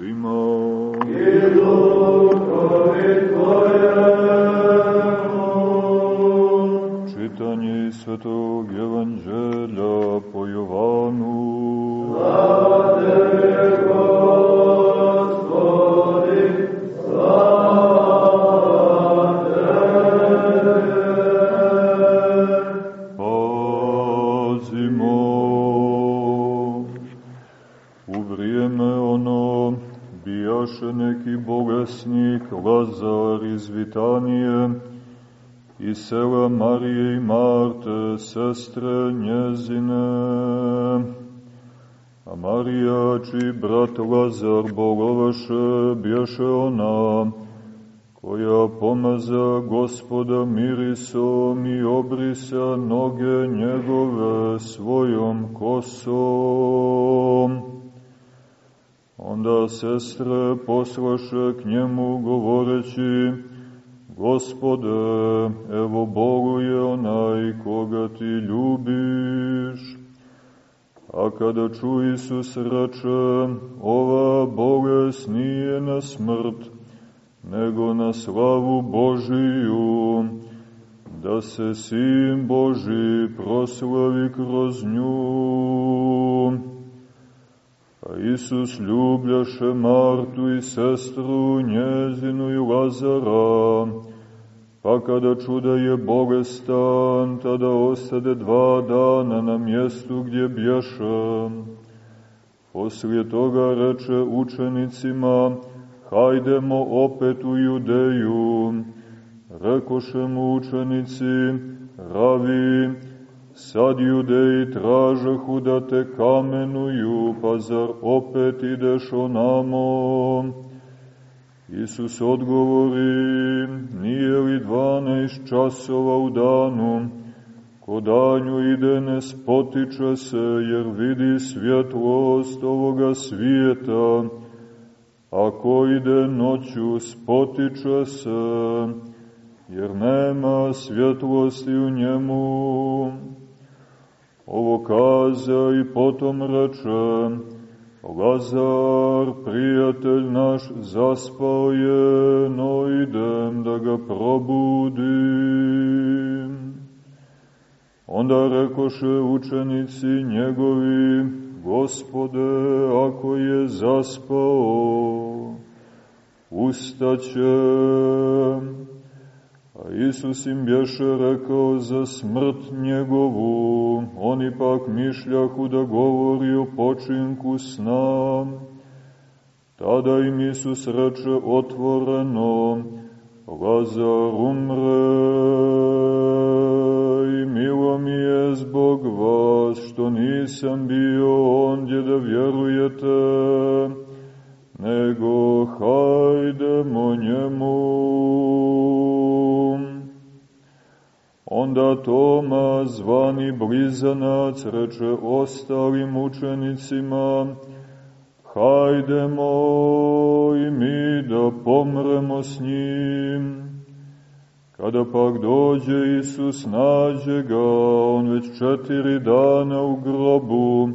svima. I duhovi Tvojemu. Čitanje Svetog Evanđelja i sela Marije i Marte, sestre njezine. A Marija, čiji brat Lazar bolovaše, bješe ona, koja pomaza gospoda mirisom i obrisa noge njegove svojom kosom. Onda sestre poslaše k njemu govoreći, Gospode, evo boluje onaj koga ti ljubiš. A kada ču Isus reče, ova bolest nije na smrt, nego na slavu Božiju, da se Sin Boži proslavi kroz nju. A Isus ljubljaše Martu i sestru njezinu i Lazara, pa kada čuda je bolestan, tada ostade dva dana na mjestu gdje bješe. Poslije toga reče učenicima, hajdemo opet u Judeju. Rekoše mu učenici, ravi, sad Judeji tražahu da te kamenuju, pa zar opet ideš onamo? Isus odgovori, nije li dvanaest časova u danu, ko danju ide ne spotiče se, jer vidi svjetlost ovoga svijeta, a ko ide noću spotiče se, jer nema svjetlosti u njemu. Ovo kaza i potom reče, Lazar, prijatelj naš, zaspao je, no idem da ga probudim. Onda rekoše učenici njegovi, Gospode, ako je zaspao, ustaće. A Isus im bješe rekao za smrt njegovu, oni pak mišljahu da govori o počinku sna. Tada im Isus reče otvoreno, Lazar umre i milo mi je zbog vas što nisam bio ondje da vjerujete, Toma, zvani blizanac, reče ostalim učenicima, hajdemo i mi da pomremo s njim. Kada pak dođe Isus, nađe ga, on već četiri dana u grobu,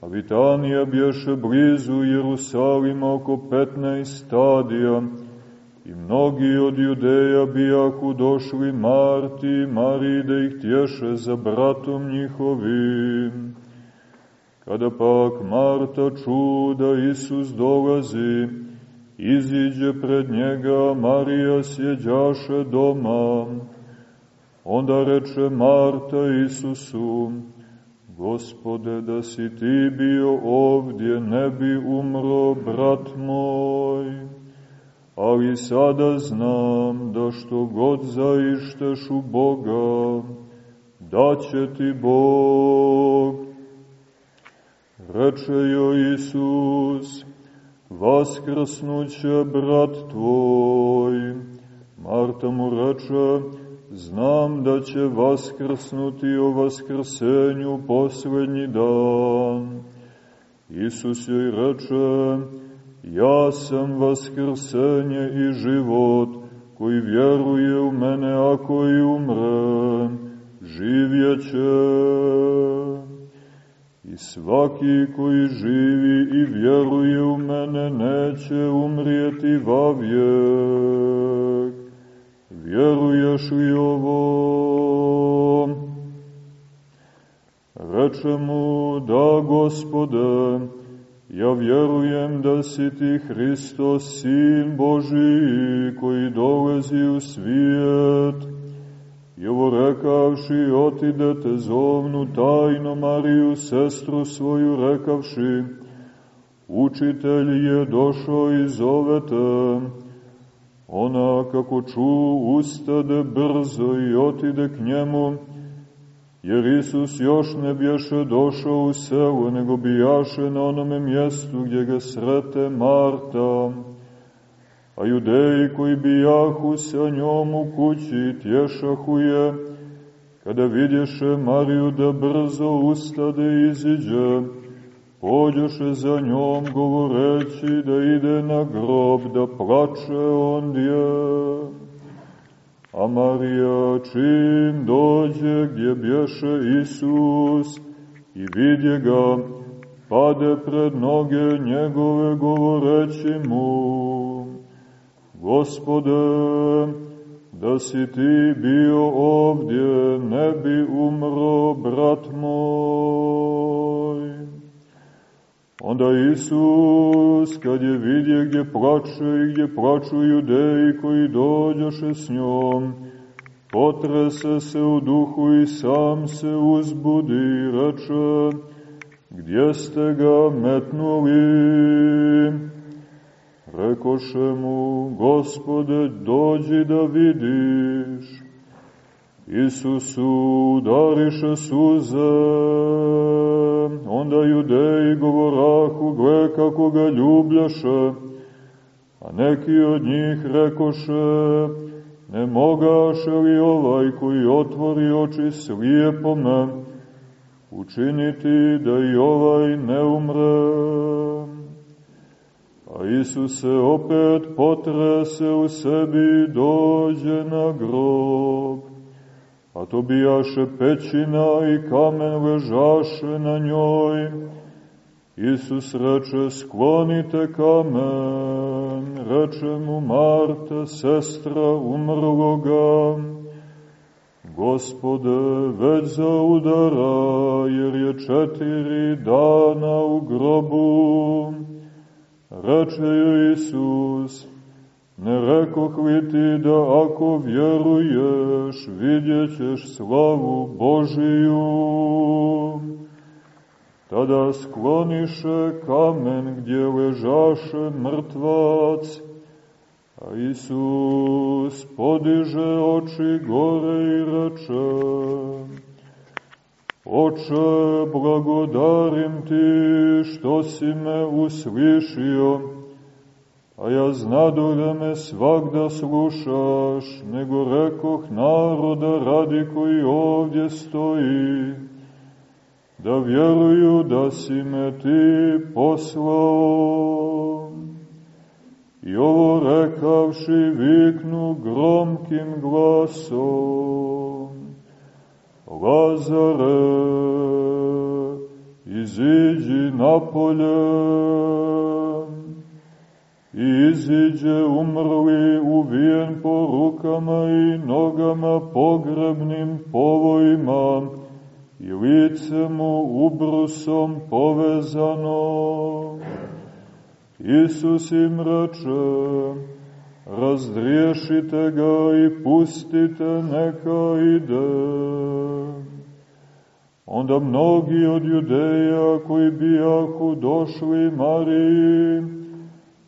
a Vitanija bješe blizu Jerusalima oko 15 stadija, mnogi od judeja bijaku došli Marti, Mariji da ih tješe za bratom njihovim. Kada pak Marta čuda Isus dolazi, iziđe pred njega, Marija sjeđaše doma. Onda reče Marta Isusu, Gospode, da si ti bio ovdje, ne bi umro brat moj. Ali sada znam da što god zaišteš u Boga, da će ti Bog. Reče joj Isus, vaskrsnuće brat tvoj. Marta mu reče, znam da će vaskrsnuti o vaskrsenju poslednji dan. Isus joj reče, ja sam vaskrsenje i život, koji vjeruje u mene, ako i umre, živjeće. i svaki koji živi i vjeruje u mene neće umrijeti vavijek. Vjeruješ li ovo? Reče mu, da gospode, ja vjerujem da si ti Hristos, Sin Boži, koji dolezi u svijet, I ovo rekavši, otidete zovnu tajno Mariju, sestru svoju, rekavši, učitelj je došao i zovete. Ona, kako ču, ustade brzo i otide k njemu, jer Isus još ne bješe došao u selo, nego bijaše na onome mjestu gdje ga srete Marta a judeji koji bijahu sa njom u kući tješahu je, kada vidješe Mariju da brzo ustade i iziđe, pođoše za njom govoreći da ide na grob, da plače ondje. A Marija čim dođe gdje bješe Isus i vidje ga, pade pred noge njegove govoreći mu, Gospode, da si ti bio ovdje, ne bi umro brat Onda Isus, kad je vidje gdje plače i gdje plaču judeji koji dođoše s njom, potrese se u duhu i sam se uzbudi i reče, gdje ste ga metnuli? Rekoše mu, gospode, dođi da vidiš. Isusu udariše suze, onda judeji govorahu, gle kako ga ljubljaše, a neki od njih rekoše, ne mogaše li ovaj koji otvori oči slijepome, učiniti da i ovaj ne umre. A Isus se opet potrese u sebi dođe na grob. A to bijaše pećina i kamen ležaše na njoj. Isus reče, sklonite kamen, reče mu Marta, sestra umrloga. Gospode, već zaudara, jer je četiri dana u grobu. Reče joj Isus, ne rekoh li ti da ako vjeruješ, vidjet ćeš slavu Božiju. Tada skloniše kamen gdje ležaše mrtvac, a Isus podiže oči gore i reče, Oče, blagodarim ti što si me uslišio, a ja znadu da me svakda slušaš, nego rekoh naroda radi koji ovdje stoji, da vjeruju da si me ti poslao. I ovo rekavši viknu gromkim glasom, Lazare, iziđi napolje. I iziđe umrli uvijen po rukama i nogama pogrebnim povojima i lice mu ubrusom povezano. Isus im reče, razdriješite ga i pustite neka ide. Onda mnogi od judeja koji bijahu došli Mariji,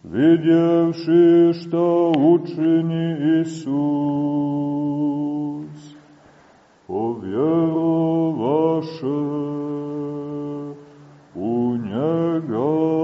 vidjevši šta učini Isus, povjerovaše u njega.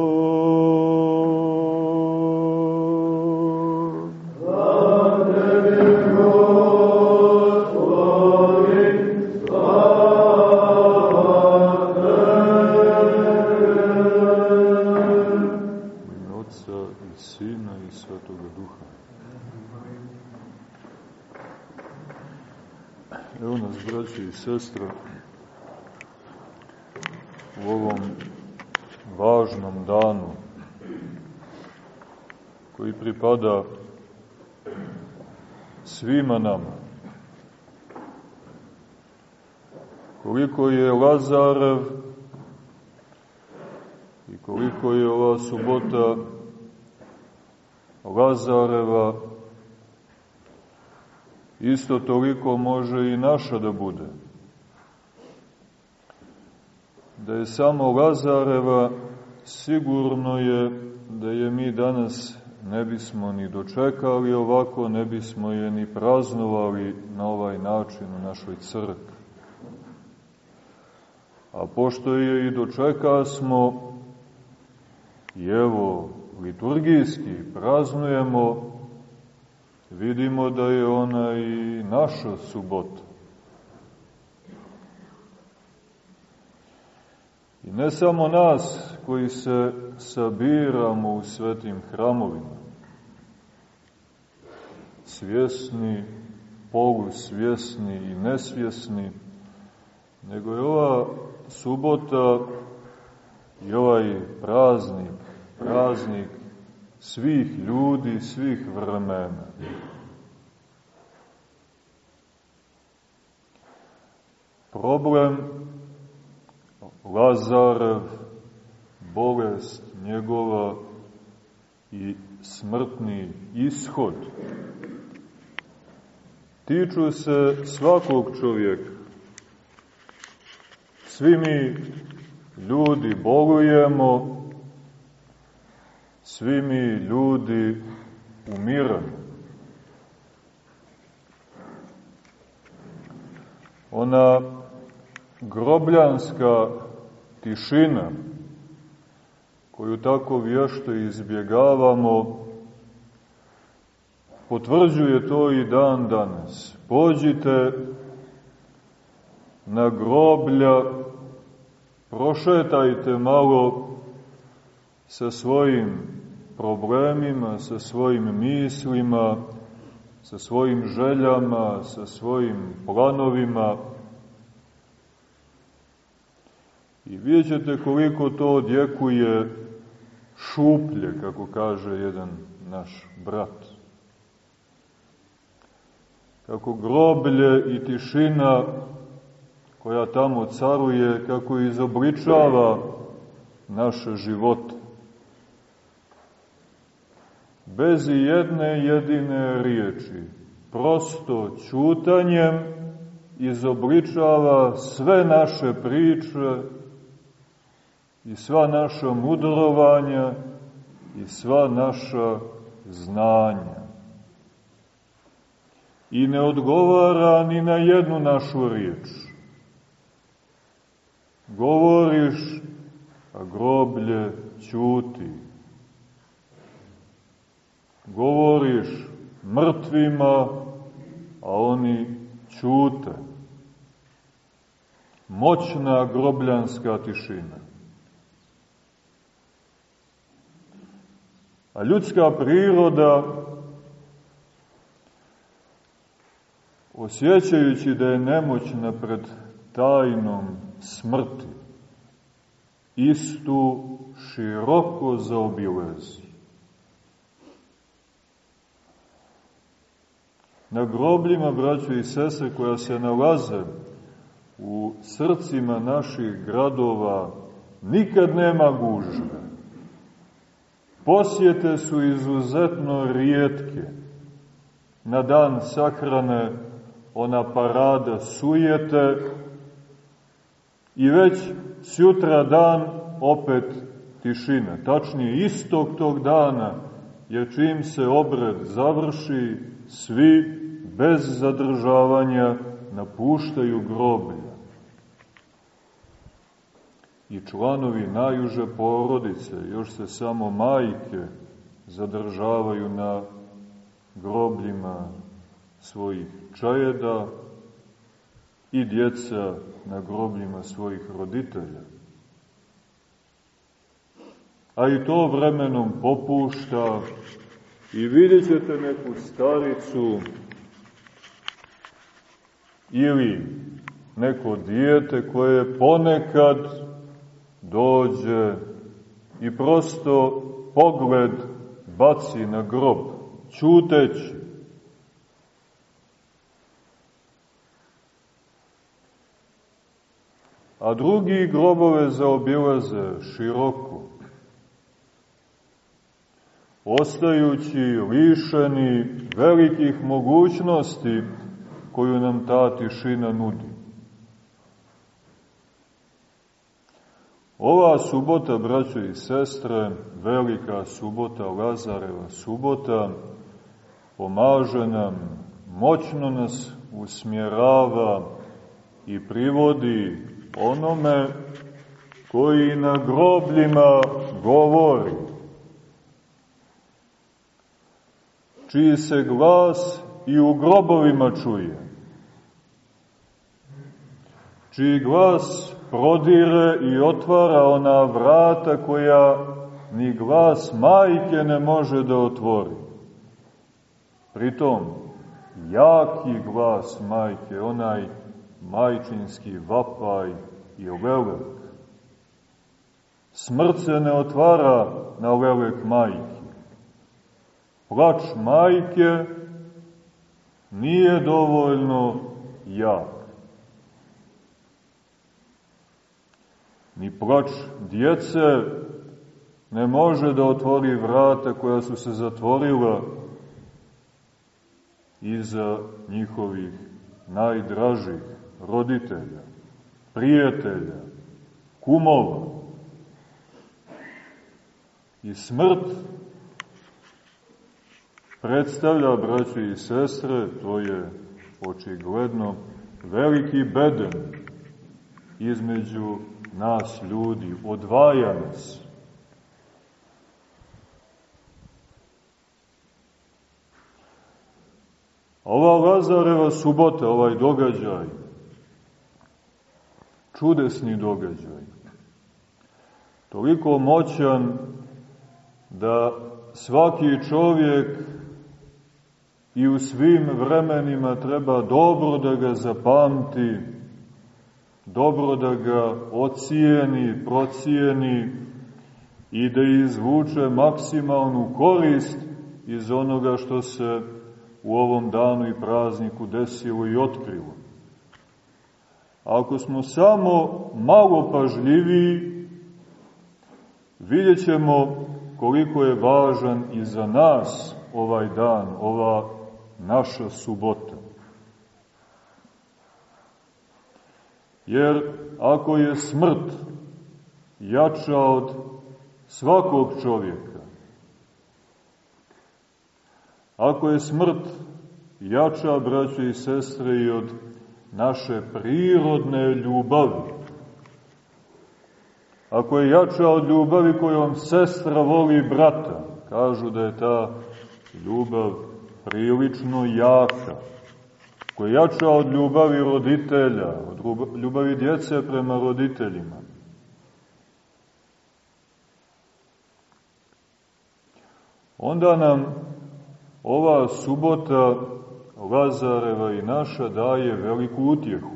Lazarev i koliko je ova subota Lazareva, isto toliko može i naša da bude. Da je samo Lazareva, sigurno je da je mi danas ne bismo ni dočekali ovako, ne bismo je ni praznovali na ovaj način u našoj crkvi. A pošto je i dočeka smo, i evo, liturgijski praznujemo, vidimo da je ona i naša subota. I ne samo nas koji se sabiramo u svetim hramovima, svjesni, polusvjesni i nesvjesni, nego je ova subota i ovaj praznik, praznik svih ljudi, svih vremena. Problem Lazarev, bolest njegova i smrtni ishod tiču se svakog čovjeka. Svi mi ljudi bolujemo, svi mi ljudi umiramo. Ona grobljanska tišina koju tako vješto izbjegavamo, potvrđuje to i dan danas. Pođite na groblja, prošetajte malo sa svojim problemima, sa svojim mislima, sa svojim željama, sa svojim planovima, I vidjet ćete koliko to odjekuje šuplje, kako kaže jedan naš brat. Kako groblje i tišina koja tamo caruje, kako izobličava naše živote. Bez jedne jedine riječi, prosto čutanjem izobličava sve naše priče, i sva naša mudrovanja i sva naša znanja. I ne odgovara ni na jednu našu riječ. Govoriš, a groblje ćuti. Govoriš mrtvima, a oni ćute. Moćna grobljanska tišina. A ljudska priroda, osjećajući da je nemoćna pred tajnom smrti, istu široko zaobilezi. Na grobljima, braćo i sese, koja se nalaze u srcima naših gradova, nikad nema gužve. Posjete su izuzetno rijetke. Na dan sahrane ona parada sujete i već sutra dan opet tišina. Tačnije istog tog dana, jer čim se obred završi, svi bez zadržavanja napuštaju groblje i članovi najuže porodice, još se samo majke zadržavaju na grobljima svojih čajeda i djeca na grobljima svojih roditelja. A i to vremenom popušta i vidjet ćete neku staricu ili neko dijete koje ponekad dođe i prosto pogled baci na grob, čuteći. A drugi grobove zaobilaze široko, ostajući lišeni velikih mogućnosti koju nam ta tišina nudi. Ova subota, braćo i sestre, velika subota, Lazareva subota, pomaže nam, moćno nas usmjerava i privodi onome koji na grobljima govori, čiji se glas i u grobovima čuje, čiji glas prodire i otvara ona vrata koja ni glas majke ne može da otvori. Pritom, jaki glas majke, onaj majčinski vapaj i lelek. Smrt se ne otvara na lelek majke. Plač majke nije dovoljno jak. Ni plač djece ne može da otvori vrata koja su se zatvorila iza njihovih najdražih roditelja, prijatelja, kumova. I smrt predstavlja, braće i sestre, to je očigledno veliki beden između nas ljudi, odvaja nas. Ova Lazareva subota, ovaj događaj, čudesni događaj, toliko moćan da svaki čovjek i u svim vremenima treba dobro da ga zapamti, dobro da ga ocijeni, procijeni i da izvuče maksimalnu korist iz onoga što se u ovom danu i prazniku desilo i otkrilo. Ako smo samo malo pažljiviji, vidjet ćemo koliko je važan i za nas ovaj dan, ova naša subota. Jer ako je smrt jača od svakog čovjeka, ako je smrt jača, braće i sestre, i od naše prirodne ljubavi, ako je jača od ljubavi kojom sestra voli brata, kažu da je ta ljubav prilično jaka, koja je jača od ljubavi roditelja, od ljubavi djece prema roditeljima. Onda nam ova subota Lazareva i naša daje veliku utjehu,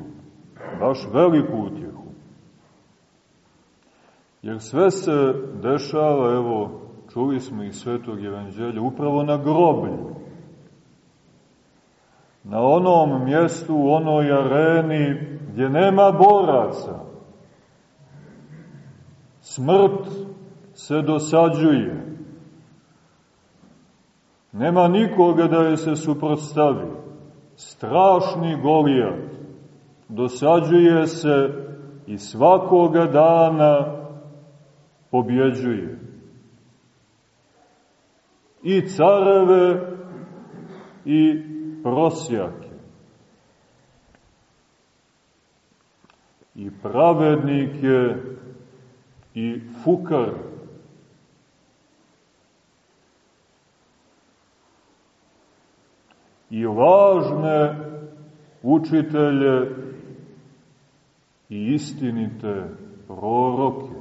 baš veliku utjehu. Jer sve se dešava, evo, čuli smo iz Svetog Evanđelja, upravo na groblju na onom mjestu, u onoj areni gdje nema boraca. Smrt se dosađuje. Nema nikoga da je se suprotstavi. Strašni Golijat dosađuje se i svakoga dana pobjeđuje. I careve i prosjake i pravednike i fukar i lažne učitelje i istinite proroke.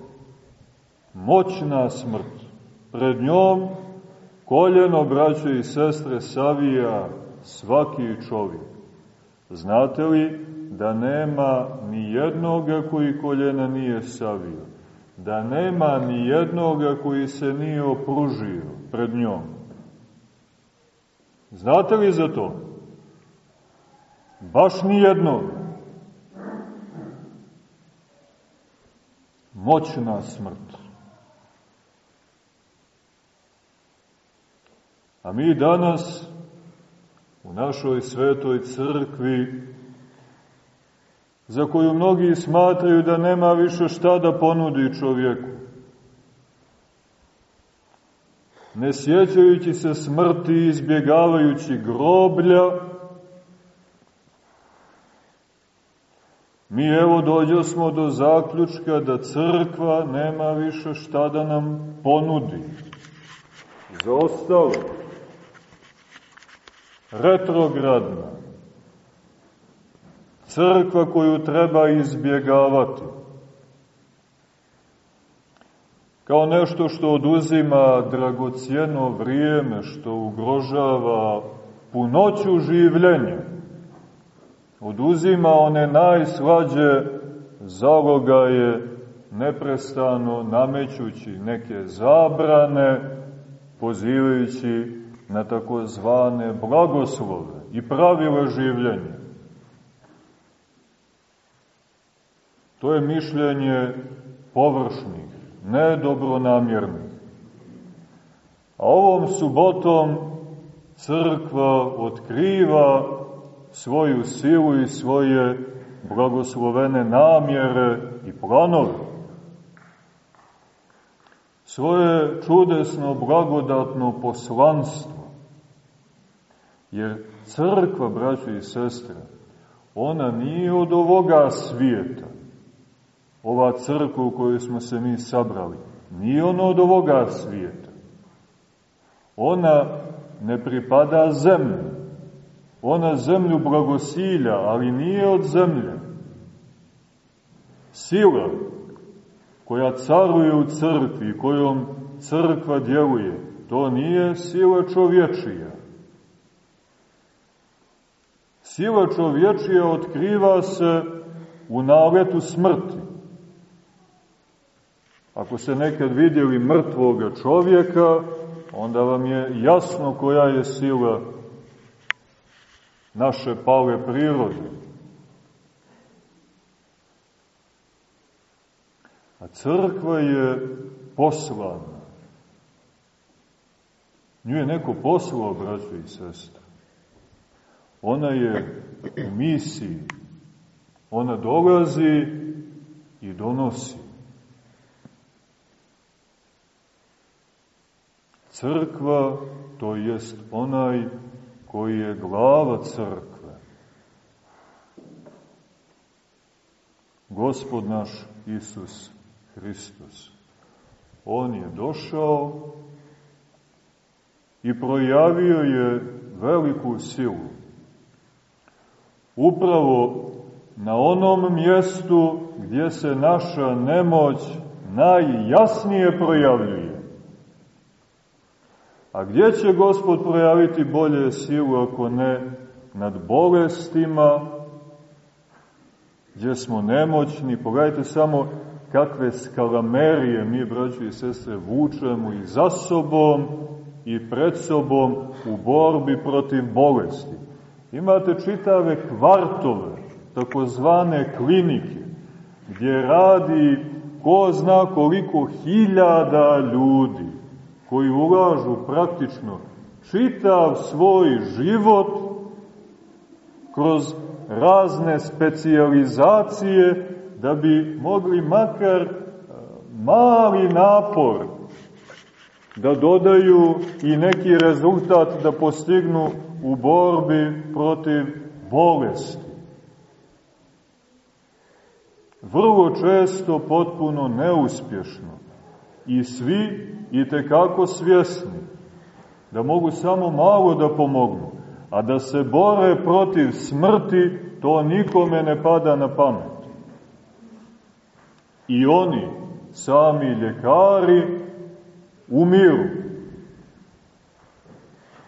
Moćna smrt. Pred njom koljeno, braće i sestre, savija svaki čovjek. Znate li da nema ni jednoga koji koljena nije savio? da nema ni jednoga koji se nije opružio pred njom. Znate li za to? Baš ni jednoga. Moćna smrt. A mi danas u našoj svetoj crkvi, za koju mnogi smatraju da nema više šta da ponudi čovjeku, ne sjećajući se smrti i izbjegavajući groblja, mi evo dođo smo do zaključka da crkva nema više šta da nam ponudi. Za ostalo, retrogradna, crkva koju treba izbjegavati, kao nešto što oduzima dragocijeno vrijeme, što ugrožava punoću življenja, oduzima one najslađe zalogaje, neprestano namećući neke zabrane, pozivajući na tako zvane blagoslove i pravile življenja. To je mišljenje površnih, nedobronamjernih. A ovom subotom crkva otkriva svoju silu i svoje blagoslovene namjere i planove svoje čudesno, blagodatno poslanstvo. Jer crkva, braćo i sestre, ona nije od ovoga svijeta. Ova crkva u kojoj smo se mi sabrali, nije ona od ovoga svijeta. Ona ne pripada zemlji. Ona zemlju blagosilja, ali nije od zemlje. Sila koja caruje u crkvi, kojom crkva djeluje, to nije sila čovječija. Sila čovječija otkriva se u naletu smrti. Ako se nekad vidjeli mrtvoga čovjeka, onda vam je jasno koja je sila naše pale prirode. A crkva je poslana. Nju je neko poslao, braćo i sestre. Ona je u misiji. Ona dolazi i donosi. Crkva, to jest onaj koji je glava crkve. Gospod naš Isus Hristos. On je došao i projavio je veliku silu. Upravo na onom mjestu gdje se naša nemoć najjasnije projavljuje. A gdje će Gospod projaviti bolje silu ako ne nad bolestima, gdje smo nemoćni, pogledajte samo kakve skalamerije mi, braći i sestre, vučemo i za sobom i pred sobom u borbi protiv bolesti. Imate čitave kvartove, takozvane klinike, gdje radi ko zna koliko hiljada ljudi koji ulažu praktično čitav svoj život kroz razne specijalizacije da bi mogli makar e, mali napor da dodaju i neki rezultat da postignu u borbi protiv bolesti. Vrlo često potpuno neuspješno i svi i tekako svjesni da mogu samo malo da pomognu, a da se bore protiv smrti, to nikome ne pada na pamet i oni, sami ljekari, umiru.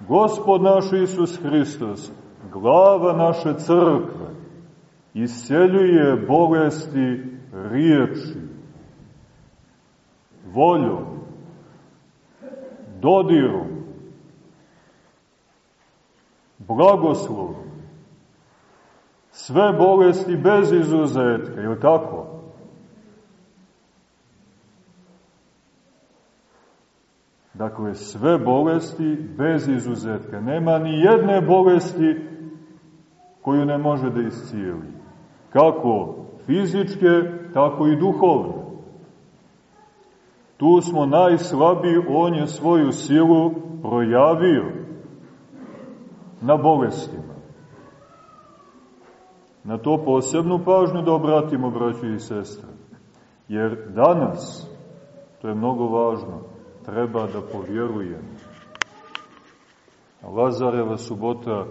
Gospod naš Isus Hristos, glava naše crkve, isceljuje bolesti riječi. Voljom, dodirom, blagoslovom. Sve bolesti bez izuzetka, je li tako? Dakle, sve bolesti bez izuzetka. Nema ni jedne bolesti koju ne može da iscijeli. Kako fizičke, tako i duhovne. Tu smo najslabiji, on je svoju silu projavio na bolestima. Na to posebnu pažnju da obratimo, braći i sestre. Jer danas, to je mnogo važno, treba da povjerujemo. Lazareva subota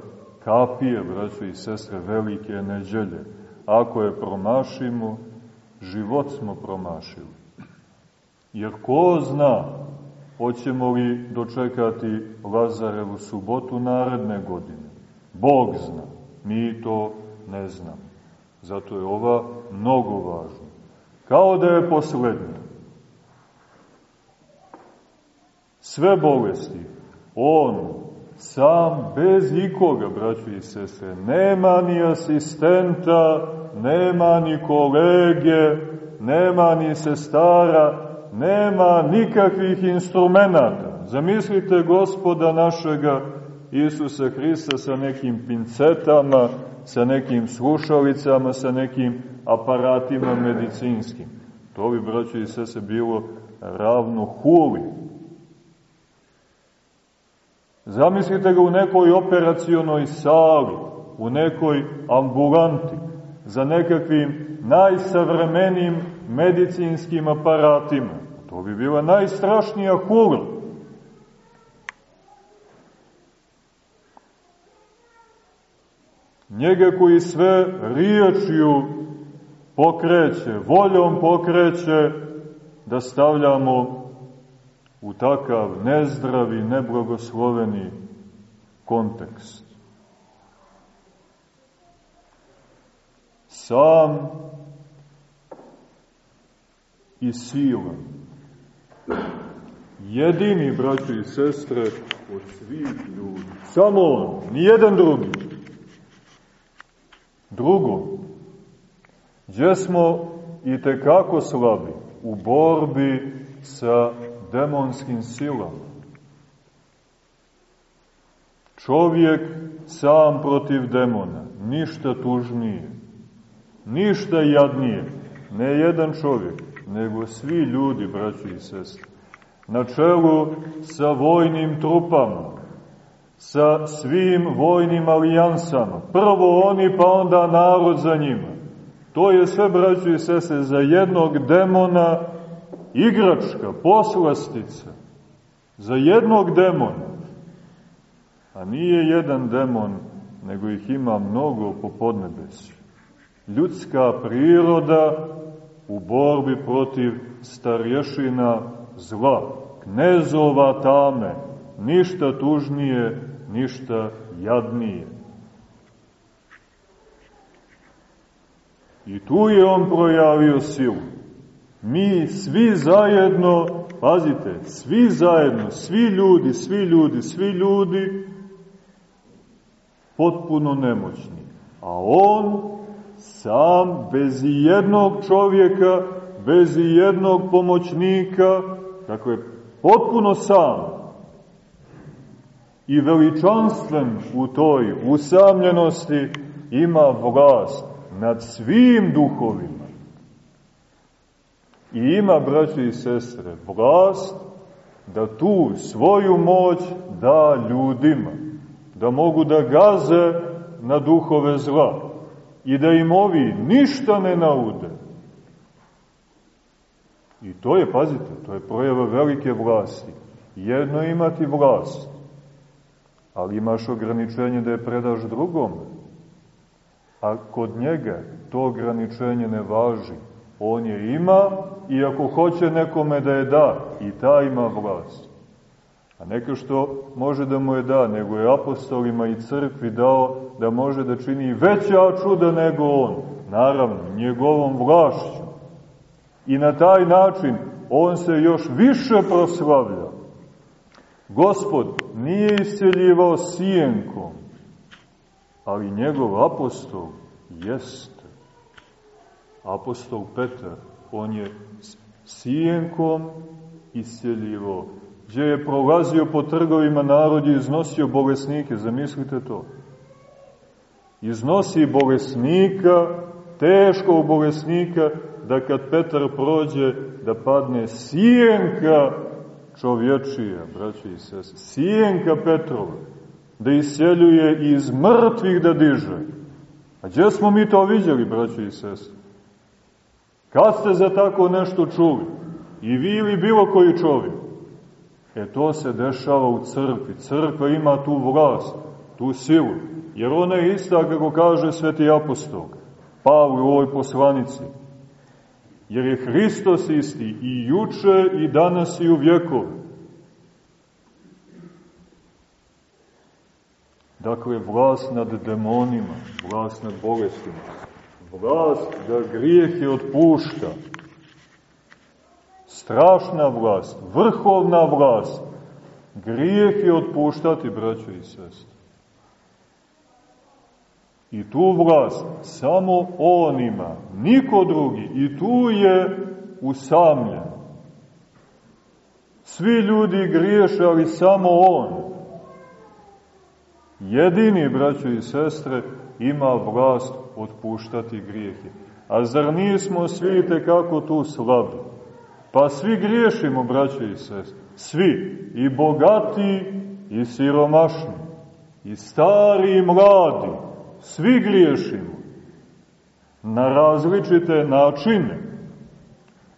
kapije, braći i sestre, velike neđelje. Ako je promašimo, život smo promašili. Jer ko zna, hoćemo li dočekati Lazarevu subotu naredne godine? Bog zna, mi to ne znamo. Zato je ova mnogo važna. Kao da je poslednja. Sve bolesti, on sam bez ikoga, braćo i sestre, nema ni asistenta, nema ni kolege, nema ni sestara, nema nikakvih instrumenta. Zamislite gospoda našega Isusa Hrista sa nekim pincetama, sa nekim slušalicama, sa nekim aparatima medicinskim. To bi, braćo i sese, bilo ravno huli. Zamislite ga u nekoj operacionoj sali, u nekoj ambulanti, za nekakvim najsavremenijim medicinskim aparatima. To bi bila najstrašnija hula. Njega koji sve riječju pokreće, voljom pokreće, da stavljamo u takav nezdravi, neblagosloveni kontekst. Sam i silan jedini, braćo i sestre, od svih ljudi. Samo on, nijedan drugi. Drugo, gdje smo i tekako slabi u borbi sa demonskim silama. Čovjek sam protiv demona, ništa tužnije, ništa jadnije, ne jedan čovjek, nego svi ljudi, braći i sestre na čelu sa vojnim trupama, sa svim vojnim alijansama. Prvo oni, pa onda narod za njima. To je sve, braćo i sese, za jednog demona igračka, poslastica. Za jednog demona. A nije jedan demon, nego ih ima mnogo po podnebesju. Ljudska priroda u borbi protiv starješina zla, knezova tame, ništa tužnije, ništa jadnije. I tu je on projavio silu. Mi svi zajedno, pazite, svi zajedno, svi ljudi, svi ljudi, svi ljudi, potpuno nemoćni. A on sam, bez jednog čovjeka, bez jednog pomoćnika, Dakle, potpuno sam i veličanstven u toj usamljenosti ima vlast nad svim duhovima. I ima, braće i sestre, vlast da tu svoju moć da ljudima, da mogu da gaze na duhove zla i da im ovi ništa ne naude, I to je, pazite, to je projava velike vlasti. Jedno je imati vlast, ali imaš ograničenje da je predaš drugom. A kod njega to ograničenje ne važi. On je ima i ako hoće nekome da je da, i ta ima vlast. A neka što može da mu je da, nego je apostolima i crkvi dao da može da čini veća čuda nego on. Naravno, njegovom vlašću. I na taj način on se još više proslavlja. Gospod nije isceljivao sijenkom, ali njegov apostol jeste. Apostol Petar, on je sijenkom isceljivao. Gdje je prolazio po trgovima narod je iznosio bolesnike, zamislite to. Iznosi bolesnika, teškog bolesnika, da kad Petar prođe, da padne sijenka čovječija, braći i sese, sijenka Petrova, da isjeljuje iz mrtvih da diže. A gdje smo mi to vidjeli, braći i sese? Kad ste za tako nešto čuli? I vi ili bilo koji čovjek? E to se dešava u crkvi. Crkva ima tu vlast, tu silu. Jer ona je ista, kako kaže sveti apostol, Pavle u ovoj poslanici. Jer je Hristos isti i juče i danas i u vjekovi. Dakle, vlast nad demonima, vlast nad bolestima, vlast da grijehe otpušta, strašna vlast, vrhovna vlast, grijeh je otpuštati, braćo i sestre. I tu vlast samo on ima, niko drugi, i tu je usamljen. Svi ljudi griješe, ali samo on. Jedini, braćo i sestre, ima vlast otpuštati grijehe. A zar nismo svi kako tu slabi? Pa svi griješimo, braćo i sestre. Svi, i bogati, i siromašni, i stari, i mladi. Svi griješimo. Na različite načine,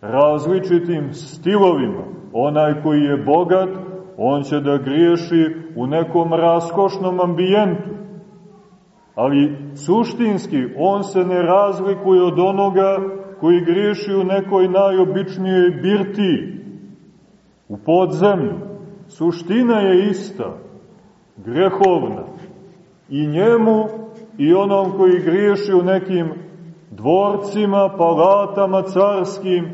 različitim stilovima. Onaj koji je bogat, on će da griješi u nekom raskošnom ambijentu. Ali suštinski on se ne razlikuje od onoga koji griješi u nekoj najobičnijoj birti, u podzemlju. Suština je ista, grehovna. I njemu i onom koji griješi u nekim dvorcima, palatama carskim,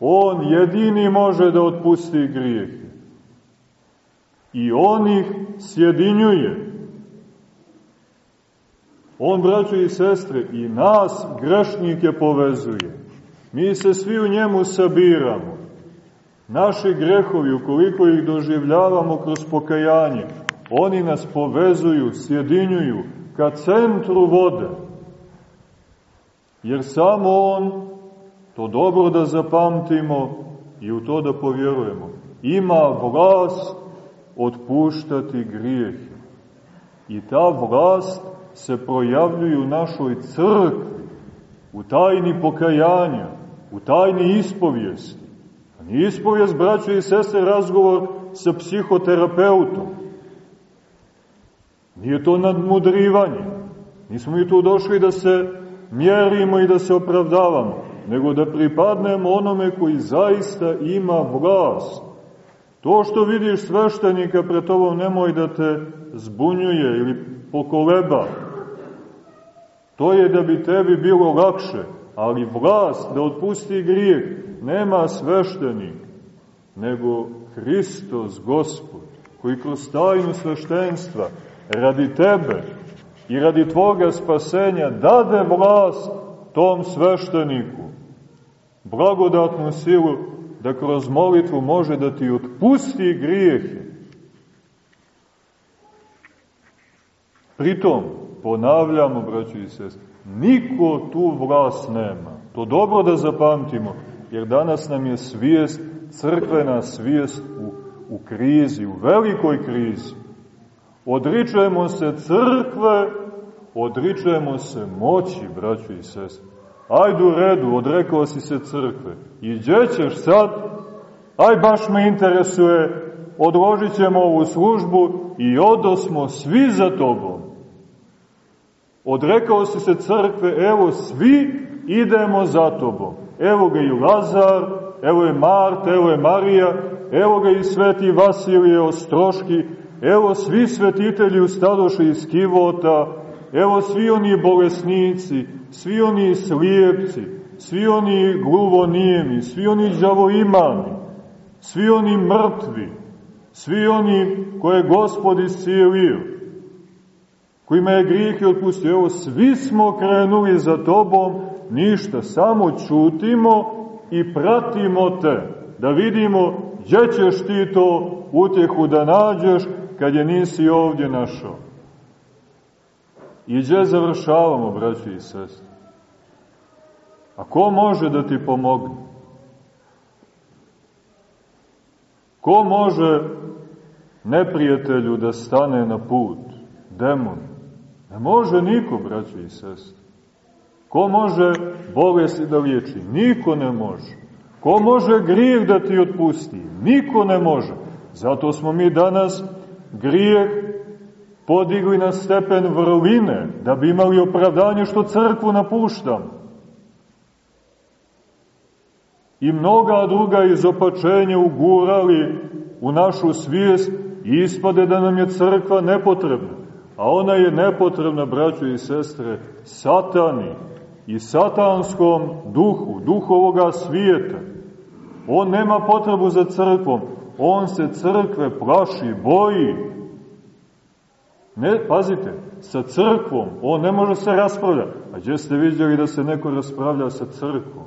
on jedini može da otpusti grijehe. I on ih sjedinjuje. On, braćo i sestre, i nas, grešnike, povezuje. Mi se svi u njemu sabiramo. Naši grehovi, ukoliko ih doživljavamo kroz pokajanje, oni nas povezuju, sjedinjuju ka centru vode. Jer samo on, to dobro da zapamtimo i u to da povjerujemo, ima vlast otpuštati grijehe. I ta vlast se projavljuju u našoj crkvi, u tajni pokajanja, u tajni ispovijesti. A ispovijest, braćo i sese, razgovor sa psihoterapeutom. Nije to nadmudrivanje. Nismo mi tu došli da se mjerimo i da se opravdavamo, nego da pripadnemo onome koji zaista ima vlast. To što vidiš sveštenika pred tobom nemoj da te zbunjuje ili pokoleba. To je da bi tebi bilo lakše, ali vlast da otpusti grijeh nema sveštenik, nego Hristos Gospod, koji kroz tajnu sveštenstva radi tebe i radi tvoga spasenja dade vlast tom svešteniku, blagodatnu silu da kroz molitvu može da ti otpusti grijehe. Pritom, ponavljamo, braći i sest, niko tu vlast nema. To dobro da zapamtimo, jer danas nam je svijest, crkvena svijest u, u krizi, u velikoj krizi. Odričujemo se crkve, odričujemo se moći, braći i sest. Ajde u redu, odrekao si se crkve. I gdje ćeš sad? Aj baš me interesuje, odložit ćemo ovu službu i odosmo svi za tobom. Odrekao si se crkve, evo svi idemo za tobom. Evo ga i Lazar, evo je Marta, evo je Marija, evo ga i sveti Vasilije Ostroški, evo svi svetitelji ustadoše iz Kivota, evo svi oni bolesnici, svi oni slijepci, svi oni gluvonijemi, svi oni džavoimani, svi oni mrtvi, svi oni koje Gospod iscijelio, kojima je grijeh i otpustio, evo svi smo krenuli za tobom, ništa, samo čutimo i pratimo te, da vidimo gdje ćeš ti to utjehu da nađeš kad je nisi ovdje našao. I gdje završavamo, braći i sestri? A ko može da ti pomogne? Ko može neprijatelju da stane na put? Demon. Ne može niko, braći i sestri. Ko može bolesti da liječi? Niko ne može. Ko može grijeh da ti otpusti? Niko ne može. Zato smo mi danas grijeh podigli na stepen vrline, da bi imali opravdanje što crkvu napuštam. I mnoga druga izopačenja ugurali u našu svijest i ispade da nam je crkva nepotrebna. A ona je nepotrebna, braćo i sestre, satani i satanskom duhu, duhu ovoga svijeta. On nema potrebu za crkvom, on se crkve plaši, boji. Ne, pazite, sa crkvom, on ne može se raspravljati. A gdje ste vidjeli da se neko raspravlja sa crkvom?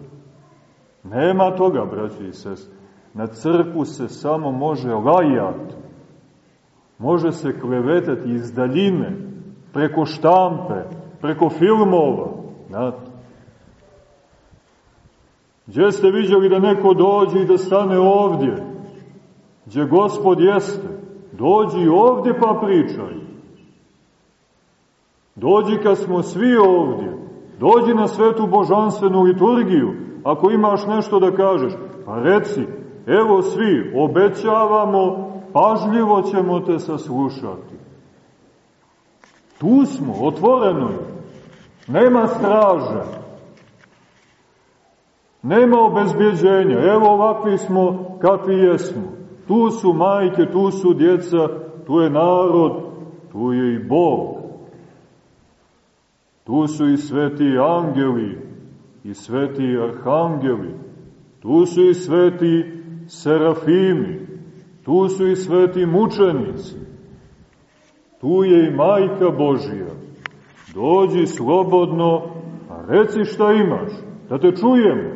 Nema toga, braći i sestre. Na crkvu se samo može lajati. Može se klevetati iz daljine, preko štampe, preko filmova. Znate? Gdje ste vidjeli da neko dođe i da stane ovdje? Gdje gospod jeste? Dođi ovdje pa pričaj. Dođi kad smo svi ovdje. Dođi na svetu božanstvenu liturgiju. Ako imaš nešto da kažeš, pa reci, evo svi, obećavamo, pažljivo ćemo te saslušati. Tu smo, otvoreno je. Nema straže. Nema obezbjeđenja. Evo ovakvi smo kakvi jesmo. Tu su majke, tu su djeca, tu je narod, tu je i Bog. Tu su i sveti angeli, i sveti arhangeli, tu su i sveti serafimi, tu su i sveti mučenici, tu je i majka Božija. Dođi slobodno, a reci šta imaš, da te čujemo.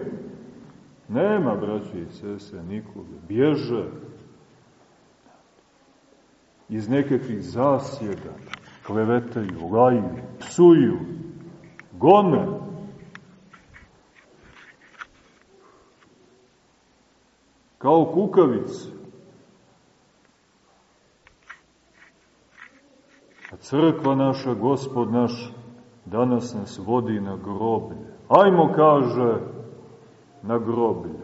Nema, braći i sese, nikoga. Bježe iz nekakvih zasjeda, klevetaju, laju, psuju, gone. Kao kukavice. A crkva naša, gospod naš, danas nas vodi na groblje. Ajmo, kaže, na groblje.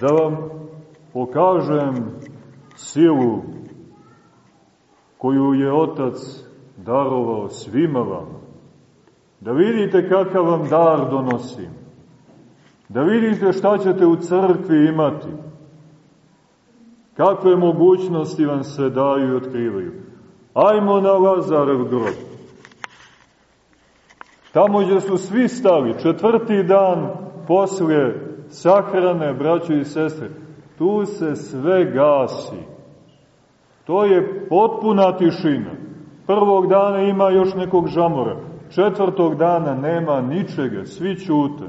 Da vam pokažem silu koju je Otac darovao svima vam. Da vidite kakav vam dar donosim. Da vidite šta ćete u crkvi imati. Kakve mogućnosti vam se daju i otkrivaju. Ajmo na Lazarev grob. Tamo gdje su svi stali, četvrti dan poslije sahrane, braćo i sestre, tu se sve gasi. To je potpuna tišina. Prvog dana ima još nekog žamora, četvrtog dana nema ničega, svi čute.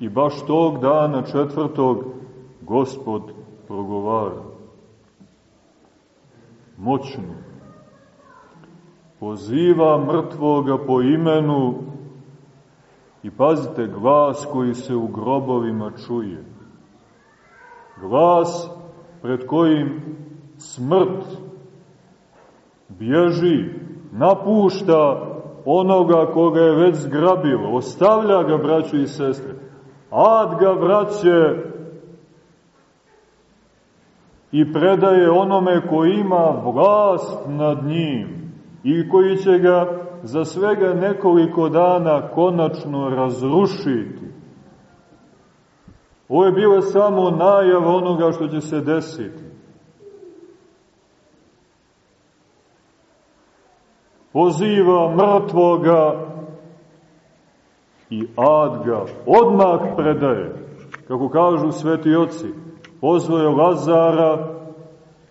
I baš tog dana, četvrtog, gospod progovara. Moćno. Poziva mrtvoga po imenu i pazite glas koji se u grobovima čuje. Glas pred kojim smrt bježi, napušta onoga koga je već zgrabilo, ostavlja ga, braću i sestre. Ad ga vraće i predaje onome koji ima vlast nad njim i koji će ga za svega nekoliko dana konačno razrušiti. Ovo je bilo samo najava onoga što će se desiti. poziva mrtvoga i ad ga odmah predaje. Kako kažu sveti oci, pozvao Lazara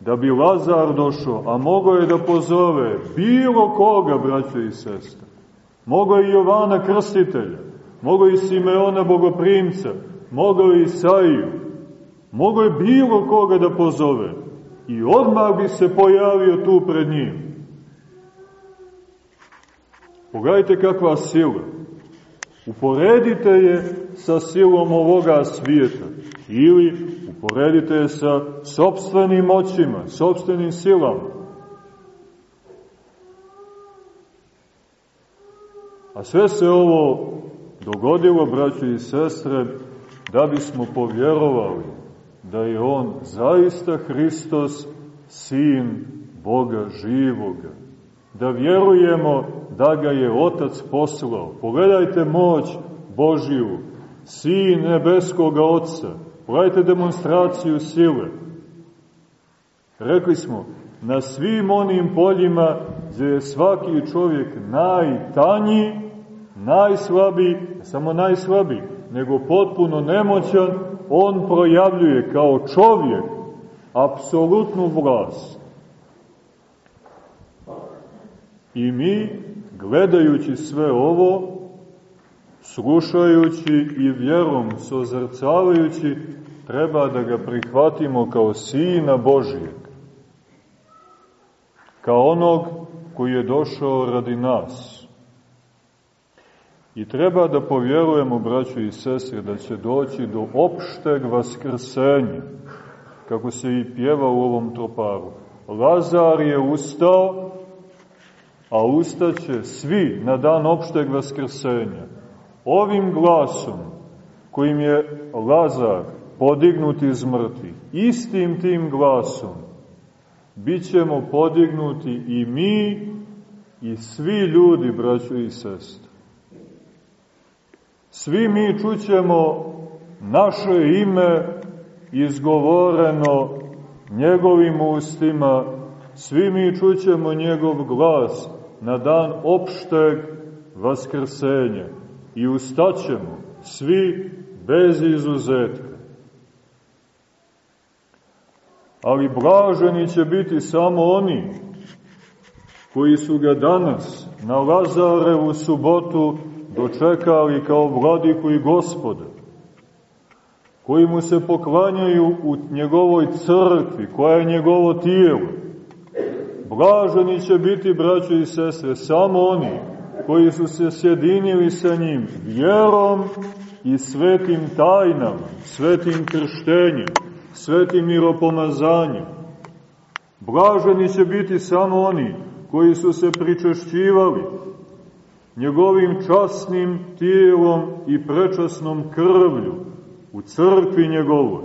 da bi Lazar došao, a mogao je da pozove bilo koga, braćo i sestre. Mogao je Jovana Krstitelja, mogao je Simeona Bogoprimca, mogao je i Saiju, mogao je bilo koga da pozove i odmah bi se pojavio tu pred njim. Pogledajte kakva sila. Uporedite je sa silom ovoga svijeta ili uporedite je sa sobstvenim moćima, sobstvenim silama. A sve se ovo dogodilo, braćo i sestre, da bismo povjerovali da je On zaista Hristos, Sin Boga živoga. Da vjerujemo da ga je Otac poslao. Pogledajte moć Božiju, Sin nebeskoga Otca. Pogledajte demonstraciju sile. Rekli smo, na svim onim poljima gdje je svaki čovjek najtanji, najslabiji, samo najslabiji, nego potpuno nemoćan, on projavljuje kao čovjek apsolutnu vlast. I mi, gledajući sve ovo, slušajući i vjerom sozrcavajući, treba da ga prihvatimo kao Sina Božijeg, kao onog koji je došao radi nas. I treba da povjerujemo, braćo i sestre, da će doći do opšteg vaskrsenja, kako se i pjeva u ovom troparu. Lazar je ustao, a ustaće svi na dan opšteg vaskrsenja. Ovim glasom, kojim je Lazar podignut iz mrtvi, istim tim glasom, bit ćemo podignuti i mi i svi ljudi, braćo i sestre. Svi mi čućemo naše ime izgovoreno njegovim ustima, svi mi čućemo njegov glas na dan opšteg vaskrsenja i ustaćemo svi bez izuzetka. Ali blaženi će biti samo oni koji su ga danas na Lazarevu subotu dočekali kao vladiku i gospoda, koji mu se poklanjaju u njegovoj crkvi, koja je njegovo tijelo. Blaženi će biti, braćo i sestre, samo oni koji su se sjedinili sa njim vjerom i svetim tajnama, svetim krštenjem, svetim miropomazanjem. Blaženi će biti samo oni koji su se pričešćivali njegovim časnim tijelom i prečasnom krvlju u crkvi njegovoj.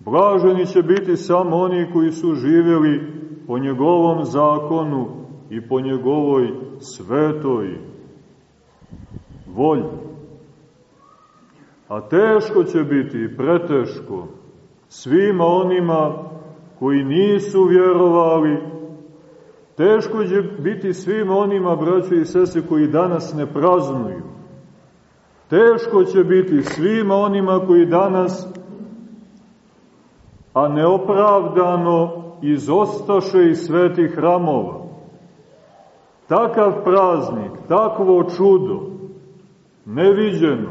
Blaženi će biti samo oni koji su živjeli po njegovom zakonu i po njegovoj svetoj volji. A teško će biti i preteško svima onima koji nisu vjerovali Teško će biti svim onima, braćo i sese, koji danas ne praznuju. Teško će biti svima onima koji danas, a neopravdano, izostaše iz svetih hramova. Takav praznik, takvo čudo, neviđeno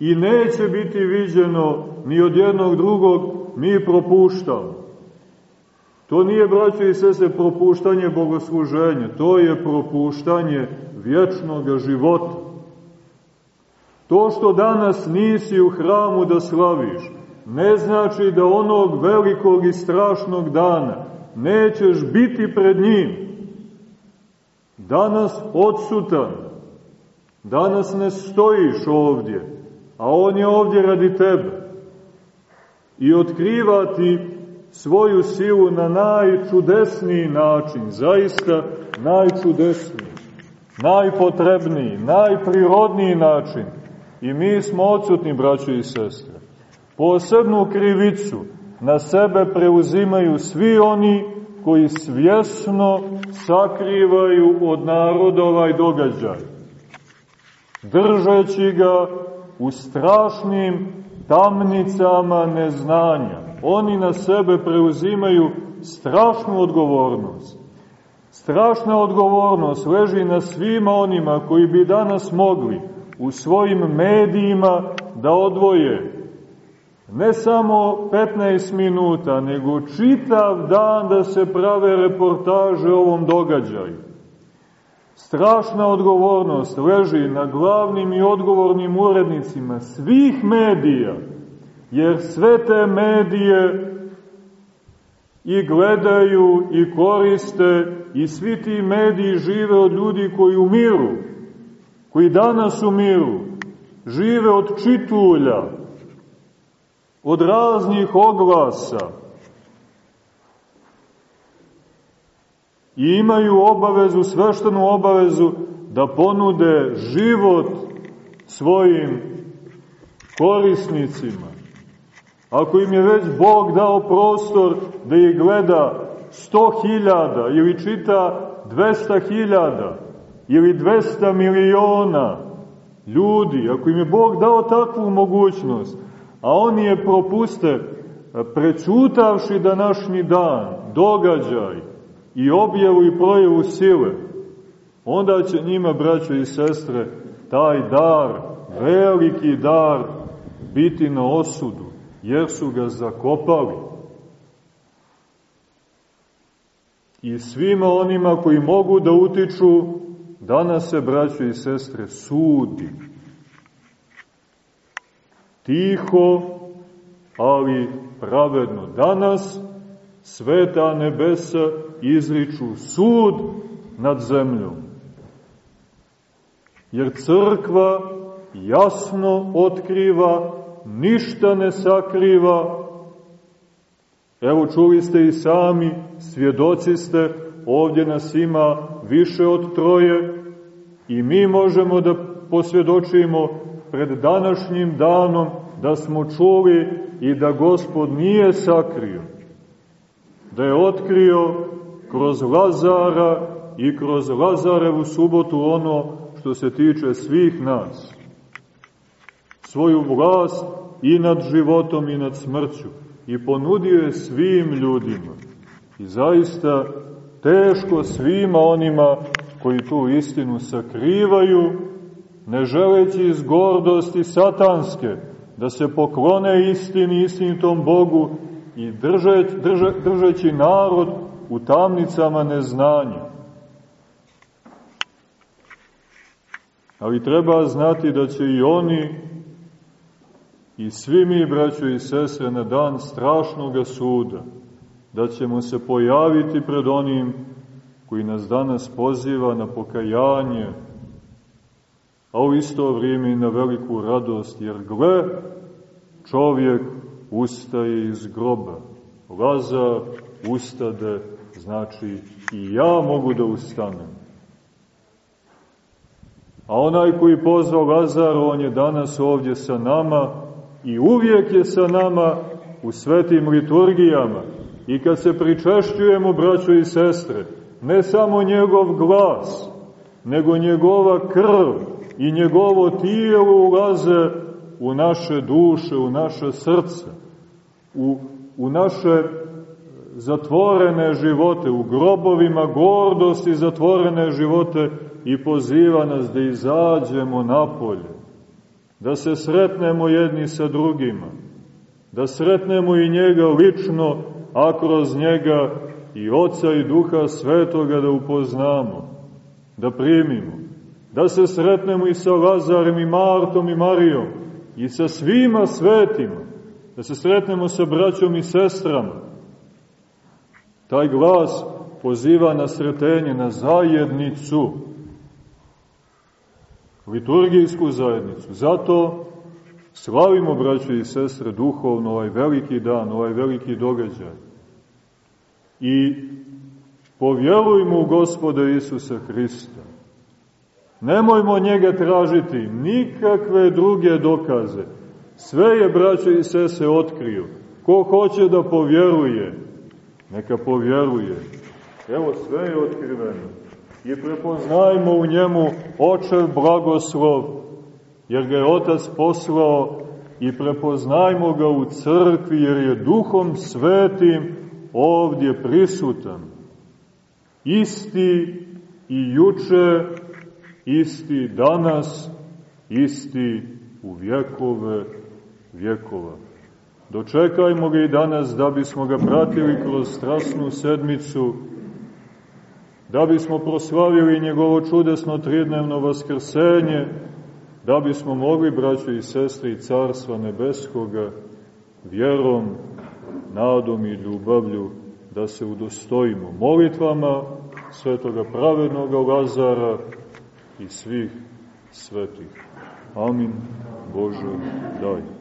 i neće biti viđeno ni od jednog drugog, mi propuštamo. To nije, braćo i sese, propuštanje bogosluženja, to je propuštanje vječnog života. To što danas nisi u hramu da slaviš, ne znači da onog velikog i strašnog dana nećeš biti pred njim. Danas odsutan, danas ne stojiš ovdje, a on je ovdje radi tebe. I otkriva ti svoju silu na najčudesniji način, zaista najčudesniji, najpotrebniji, najprirodniji način. I mi smo odsutni, braćo i sestre. Posebnu krivicu na sebe preuzimaju svi oni koji svjesno sakrivaju od naroda ovaj događaj, držeći ga u strašnim tamnicama neznanja. Oni na sebe preuzimaju strašnu odgovornost. Strašna odgovornost leži na svima onima koji bi danas mogli u svojim medijima da odvoje ne samo 15 minuta, nego čitav dan da se prave reportaže o ovom događaju. Strašna odgovornost leži na glavnim i odgovornim urednicima svih medija, jer sve te medije i gledaju i koriste i svi ti mediji žive od ljudi koji umiru, koji danas umiru, žive od čitulja, od raznih oglasa i imaju obavezu, sveštenu obavezu da ponude život svojim korisnicima. Ako im je već Bog dao prostor da ih gleda sto hiljada ili čita dvesta hiljada ili dvesta miliona ljudi, ako im je Bog dao takvu mogućnost, a oni je propuste prećutavši današnji dan, događaj i objavu i projevu sile, onda će njima, braćo i sestre, taj dar, veliki dar, biti na osudu, jer su ga zakopali. i svima onima koji mogu da utiču, danas se, braćo i sestre, sudi. Tiho, ali pravedno. Danas sveta nebesa izriču sud nad zemljom. Jer crkva jasno otkriva, ništa ne sakriva, Evo čuli ste i sami, svjedoci ste, ovdje nas ima više od troje i mi možemo da posvjedočimo pred današnjim danom da smo čuli i da Gospod nije sakrio, da je otkrio kroz Lazara i kroz Lazarevu subotu ono što se tiče svih nas. Svoju vlast i nad životom i nad smrću i ponudio je svim ljudima. I zaista teško svima onima koji tu istinu sakrivaju, ne želeći iz gordosti satanske da se poklone istini, istinitom Bogu i držeć, drže, držeći narod u tamnicama neznanja. Ali treba znati da će i oni I svi mi, braćo i sestre, na dan strašnog suda, da ćemo se pojaviti pred onim koji nas danas poziva na pokajanje, a u isto vrijeme i na veliku radost, jer gle, čovjek ustaje iz groba. Lazar ustade, znači i ja mogu da ustanem. A onaj koji pozvao Lazar, on je danas ovdje sa nama, i uvijek je sa nama u svetim liturgijama i kad se pričešćujemo, braćo i sestre, ne samo njegov glas, nego njegova krv i njegovo tijelo ulaze u naše duše, u naše srce, u, u naše zatvorene živote, u grobovima gordosti zatvorene živote i poziva nas da izađemo napolje da se sretnemo jedni sa drugima, da sretnemo i njega lično, a kroz njega i Oca i Duha Svetoga da upoznamo, da primimo, da se sretnemo i sa Lazarem i Martom i Marijom i sa svima svetima, da se sretnemo sa braćom i sestrama. Taj glas poziva na sretenje, na zajednicu, liturgijsku zajednicu. Zato slavimo, braćo i sestre, duhovno ovaj veliki dan, ovaj veliki događaj. I povjerujmo u Gospoda Isusa Hrista. Nemojmo njega tražiti nikakve druge dokaze. Sve je, braćo i sese, otkrio. Ko hoće da povjeruje, neka povjeruje. Evo sve je otkriveno. I prepoznajmo u njemu očev blagoslov, jer ga je Otac poslao i prepoznajmo ga u crkvi, jer je duhom svetim ovdje prisutan. Isti i juče, isti danas, isti u vjekove vjekova. Dočekajmo ga i danas da bismo ga pratili kroz strasnu sedmicu, da bismo proslavili njegovo čudesno tridnevno vaskrsenje, da bismo mogli, braćo i sestre i carstva nebeskoga, vjerom, nadom i ljubavlju, da se udostojimo molitvama svetoga pravednoga Lazara i svih svetih. Amin. Bože, daj.